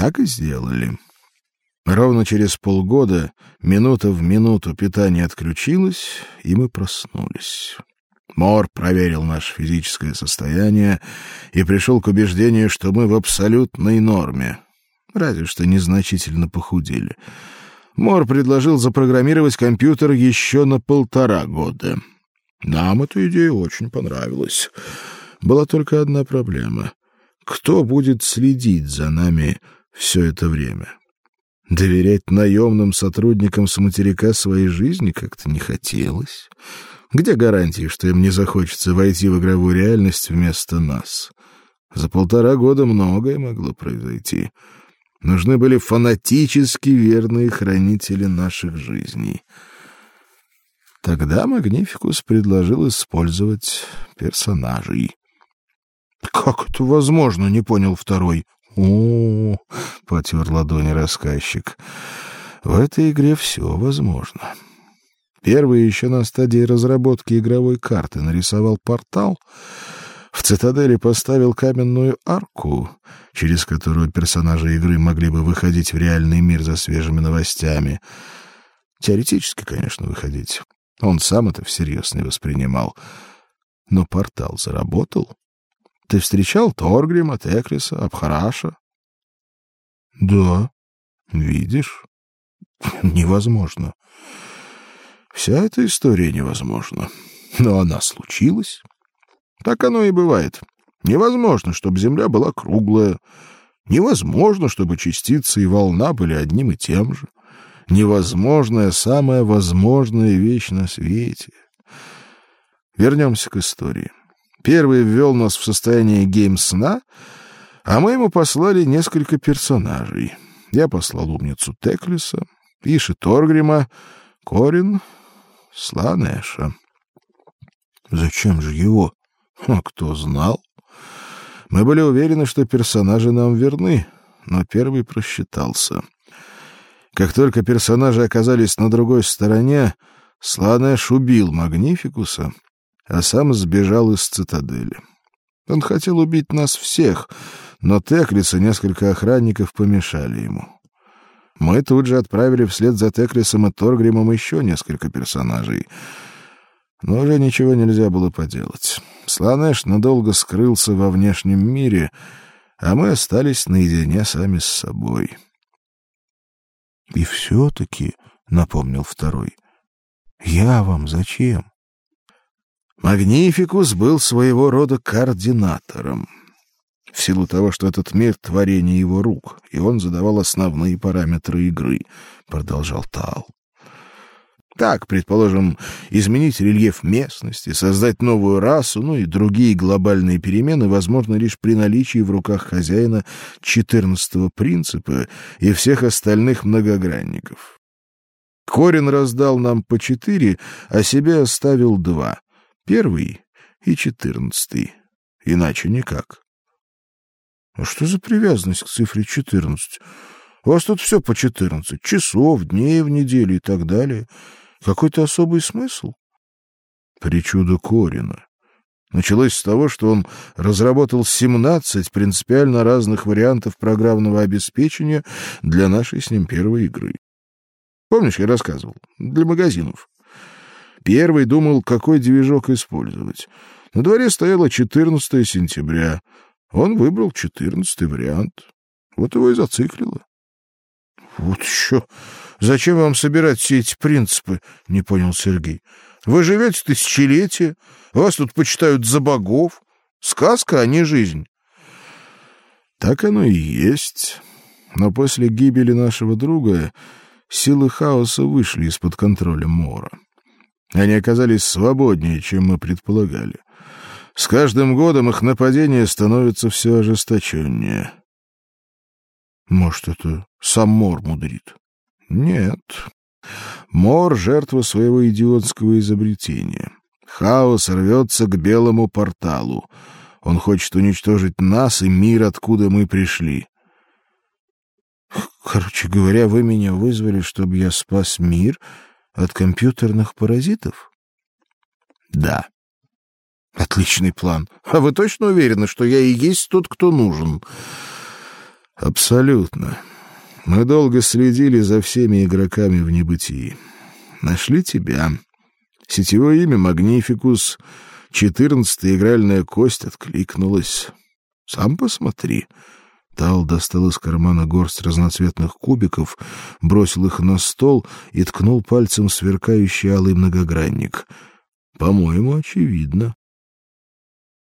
Так и сделали. Ровно через полгода, минута в минуту, питание отключилось, и мы проснулись. Мор проверил наше физическое состояние и пришел к убеждению, что мы в абсолютной норме, разве что незначительно похудели. Мор предложил запрограммировать компьютер еще на полтора года. Нам эта идея очень понравилась. Была только одна проблема. Кто будет следить за нами все это время? Доверять наемным сотрудникам с материка своей жизни как-то не хотелось. Где гарантии, что им не захочется войти в игровую реальность вместо нас? За полтора года многое могло произойти. Нужны были фанатически верные хранители наших жизней. Тогда Магнификус предложил использовать персонажей. Как это возможно, не понял второй. О, потер ладони рассказчик. В этой игре все возможно. Первый еще на стадии разработки игровой карты нарисовал портал, в цитадели поставил каменную арку, через которую персонажи игры могли бы выходить в реальный мир за свежими новостями. Теоретически, конечно, выходить. Он сам это всерьез не воспринимал. Но портал заработал. Ты встречал Торгрима, Текриса, Абхараша? Да. Видишь? Невозможно. Вся эта история невозможна. Но она случилась. Так оно и бывает. Невозможно, чтобы Земля была круглая. Невозможно, чтобы частицы и волна были одним и тем же. Невозможная самая возможная вещь на свете. Вернемся к истории. Первый ввел нас в состояние гейм-сна, а мы ему послали несколько персонажей. Я послал умницу Теклиса, Иши Торгрима, Корин, Сланеша. Зачем же его? А кто знал? Мы были уверены, что персонажи нам верны, но первый просчитался. Как только персонажи оказались на другой стороне, Сланеш убил Магнификуса — а сам сбежал из цитадели. Он хотел убить нас всех, но Теклис и несколько охранников помешали ему. Мы тут же отправили вслед за Теклисом и Торгримом еще несколько персонажей. Но уже ничего нельзя было поделать. Сланеш надолго скрылся во внешнем мире, а мы остались наедине сами с собой. И все-таки, — напомнил второй, — я вам зачем? Магнификус был своего рода координатором. В силу того, что этот мир — творение его рук, и он задавал основные параметры игры, — продолжал Тал. Так, предположим, изменить рельеф местности, создать новую расу, ну и другие глобальные перемены возможны лишь при наличии в руках хозяина четырнадцатого принципа и всех остальных многогранников. Корин раздал нам по четыре, а себе оставил два — Первый и четырнадцатый. Иначе никак. А что за привязанность к цифре четырнадцать? У вас тут все по четырнадцать. Часов, дней в неделю и так далее. Какой-то особый смысл? Причуда Корина. Началось с того, что он разработал семнадцать принципиально разных вариантов программного обеспечения для нашей с ним первой игры. Помнишь, я рассказывал? Для магазинов. Первый думал, какой движок использовать. На дворе стояло 14 сентября. Он выбрал 14 вариант. Вот его и зациклило. — Вот еще. Зачем вам собирать все эти принципы? — не понял Сергей. — Вы живете тысячелетия, вас тут почитают за богов. Сказка, а не жизнь. Так оно и есть. Но после гибели нашего друга силы хаоса вышли из-под контроля Мора. Они оказались свободнее, чем мы предполагали. С каждым годом их нападения становятся все ожесточеннее. Может, это сам Мор мудрит? Нет. Мор — жертва своего идиотского изобретения. Хаос рвется к белому порталу. Он хочет уничтожить нас и мир, откуда мы пришли. Короче говоря, вы меня вызвали, чтобы я спас мир — от компьютерных паразитов? Да. Отличный план. А вы точно уверены, что я и есть тот, кто нужен? Абсолютно. Мы долго следили за всеми игроками в небытии. Нашли тебя. Сетевое имя Магнификус, четырнадцатая игральная кость откликнулась. Сам посмотри. Тал достал из кармана горсть разноцветных кубиков, бросил их на стол и ткнул пальцем сверкающий алый многогранник. По-моему, очевидно.